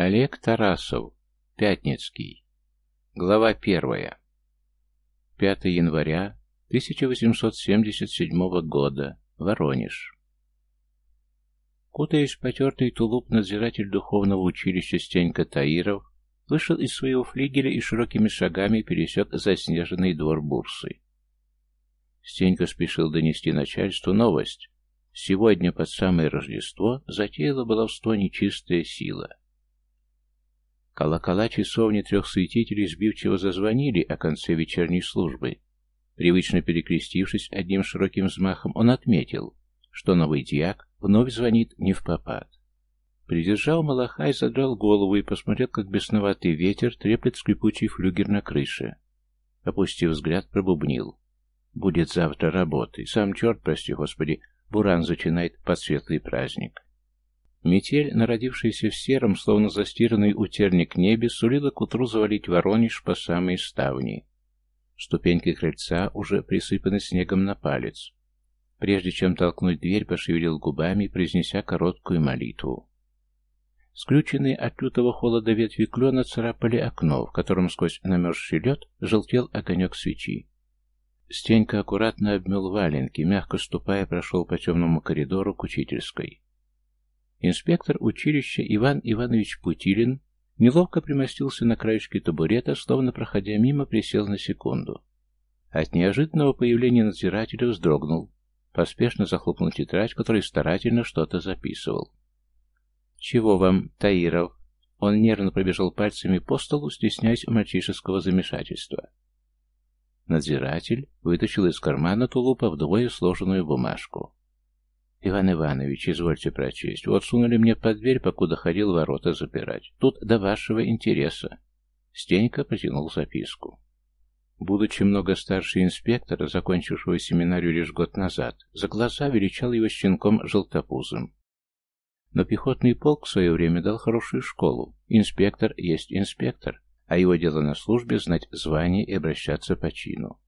Олег Тарасов. Пятницкий. Глава первая. 5 января 1877 года. Воронеж. Кутаясь в потертый тулуп, надзиратель духовного училища Стенька Таиров вышел из своего флигеля и широкими шагами пересек заснеженный двор бурсы. Стенька спешил донести начальству новость. Сегодня под самое Рождество затеяла баловство нечистая сила. Колокола часовни трех святителей сбивчиво зазвонили о конце вечерней службы. Привычно перекрестившись одним широким взмахом, он отметил, что новый диак вновь звонит не в попад. Придержал Малахай, задрал голову и посмотрел, как бесноватый ветер треплет скрипучий флюгер на крыше. Опустив взгляд, пробубнил. «Будет завтра работы. Сам черт, прости господи, Буран зачинает под светлый праздник». Метель, народившаяся в сером, словно застиранный утерник небе, сулила к утру завалить Воронеж по самые ставни. Ступеньки крыльца уже присыпаны снегом на палец. Прежде чем толкнуть дверь, пошевелил губами, произнеся короткую молитву. Сключенные от лютого холода ветви клена царапали окно, в котором сквозь намерзший лед желтел огонек свечи. Стенька аккуратно обмел валенки, мягко ступая, прошел по темному коридору к учительской. Инспектор училища Иван Иванович Путилин неловко примостился на краешке табурета, словно проходя мимо, присел на секунду. От неожиданного появления надзирателя вздрогнул, поспешно захлопнул тетрадь, который старательно что-то записывал. «Чего вам, Таиров?» Он нервно пробежал пальцами по столу, стесняясь мальчишеского замешательства. Надзиратель вытащил из кармана тулупа вдвое сложенную бумажку. «Иван Иванович, извольте прочесть. Вот сунули мне под дверь, покуда ходил ворота запирать. Тут до вашего интереса». Стенька потянул записку. Будучи много старше инспектора, закончившего семинарию лишь год назад, за глаза величал его щенком желтопузым. Но пехотный полк в свое время дал хорошую школу. Инспектор есть инспектор, а его дело на службе знать звание и обращаться по чину.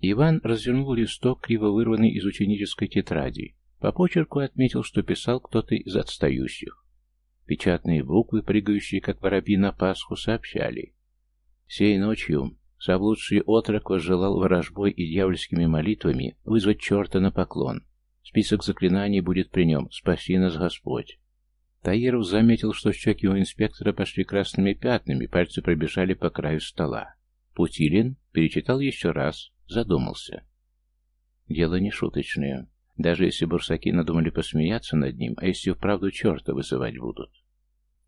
Иван развернул листок, криво вырванный из ученической тетради, по почерку отметил, что писал кто-то из отстающих. Печатные буквы, прыгающие, как воробьи на Пасху, сообщали. Сей ночью заблудший отрок возжелал ворожбой и дьявольскими молитвами вызвать черта на поклон. Список заклинаний будет при нем. Спаси нас, Господь. Таиров заметил, что щеки у инспектора пошли красными пятнами, пальцы пробежали по краю стола. Путилин перечитал еще раз, задумался. Дело не шуточное. Даже если бурсаки надумали посмеяться над ним, а если вправду черта вызывать будут.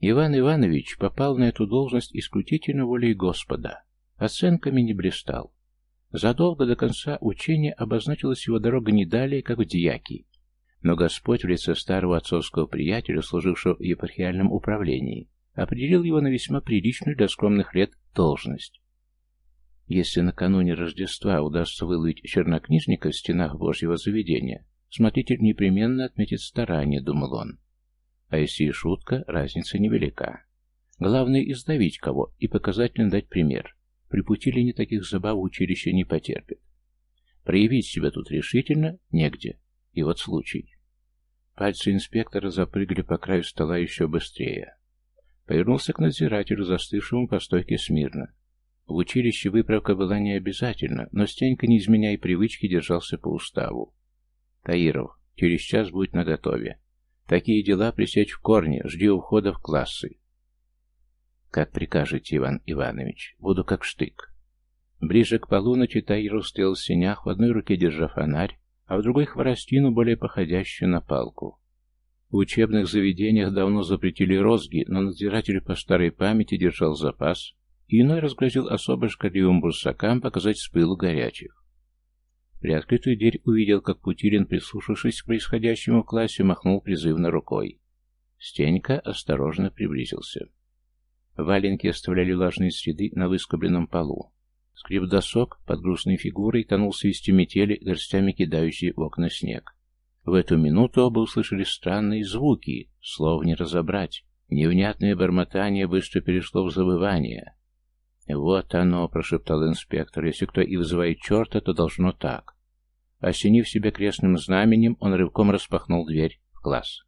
Иван Иванович попал на эту должность исключительно волей Господа. Оценками не блистал. Задолго до конца учения обозначилась его дорога не далее, как в дьяки. Но Господь в лице старого отцовского приятеля, служившего в епархиальном управлении, определил его на весьма приличную для скромных лет должность. Если накануне Рождества удастся выловить чернокнижника в стенах Божьего заведения, Смотритель непременно отметит старание, думал он. А если и шутка, разница невелика. Главное издавить кого и показательно дать пример. При не таких забав училище не потерпит. Проявить себя тут решительно негде. И вот случай. Пальцы инспектора запрыгали по краю стола еще быстрее. Повернулся к надзирателю, застывшему по стойке смирно. В училище выправка была не обязательна, но Стенька, не изменяя привычки, держался по уставу. Таиров, через час будь наготове. Такие дела пресечь в корне, жди ухода в классы. Как прикажете, Иван Иванович, буду как штык. Ближе к полуночи Таиров стоял в сенях, в одной руке держа фонарь, а в другой хворостину, более походящую на палку. В учебных заведениях давно запретили розги, но надзиратель по старой памяти держал запас, и иной разгрозил особо шкодливым бурсакам показать с пылу горячих. Приоткрытую дверь увидел, как Путилин, прислушавшись к происходящему в классе, махнул призывно рукой. Стенька осторожно приблизился. Валенки оставляли влажные следы на выскобленном полу. Скрип досок под грустной фигурой тонул в свисте метели, горстями кидающие в окна снег. В эту минуту оба услышали странные звуки, слов не разобрать. Невнятное бормотание быстро перешло в забывание. «Вот оно», — прошептал инспектор, — «если кто и вызывает черта, то должно так». Осенив себя крестным знаменем, он рывком распахнул дверь в класс.